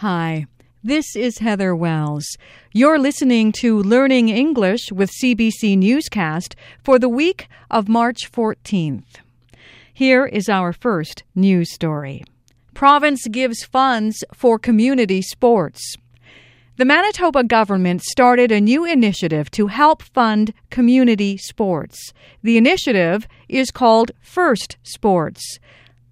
Hi, this is Heather Wells. You're listening to Learning English with CBC Newscast for the week of March 14th. Here is our first news story. Province gives funds for community sports. The Manitoba government started a new initiative to help fund community sports. The initiative is called First Sports.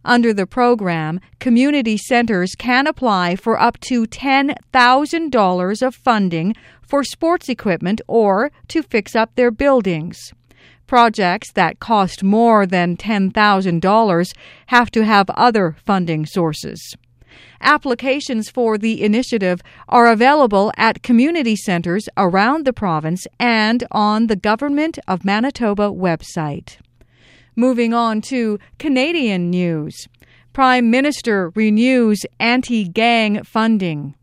Under the program, community centers can apply for up to $10,000 of funding for sports equipment or to fix up their buildings. Projects that cost more than $10,000 have to have other funding sources. Applications for the initiative are available at community centers around the province and on the Government of Manitoba website. Moving on to Canadian news. Prime Minister renews anti gang funding.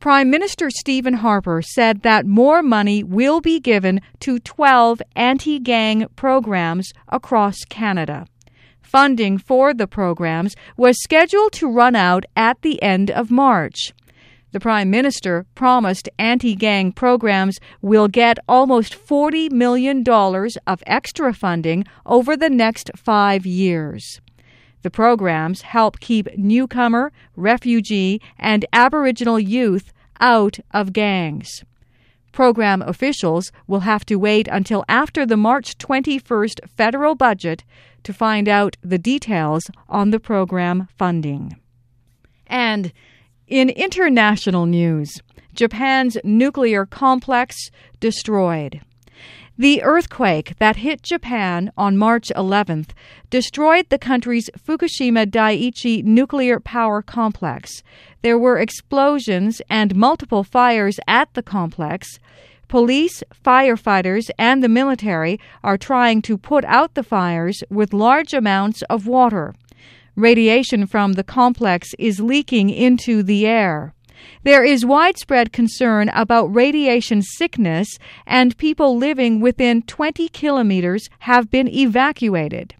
Prime Minister Stephen Harper said that more money will be given to 12 anti gang programs across Canada. Funding for the programs was scheduled to run out at the end of March. The Prime Minister promised anti gang programs will get almost $40 million of extra funding over the next five years. The programs help keep newcomer, refugee, and Aboriginal youth out of gangs. Program officials will have to wait until after the March 21st federal budget to find out the details on the program funding. And in international news, Japan's nuclear complex destroyed. The earthquake that hit Japan on March 11th destroyed the country's Fukushima Daiichi nuclear power complex. There were explosions and multiple fires at the complex. Police, firefighters, and the military are trying to put out the fires with large amounts of water. Radiation from the complex is leaking into the air. There is widespread concern about radiation sickness, and people living within 20 kilometers have been evacuated.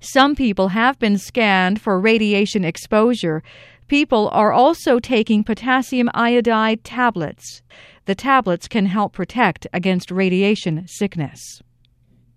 Some people have been scanned for radiation exposure. People are also taking potassium iodide tablets. The tablets can help protect against radiation sickness.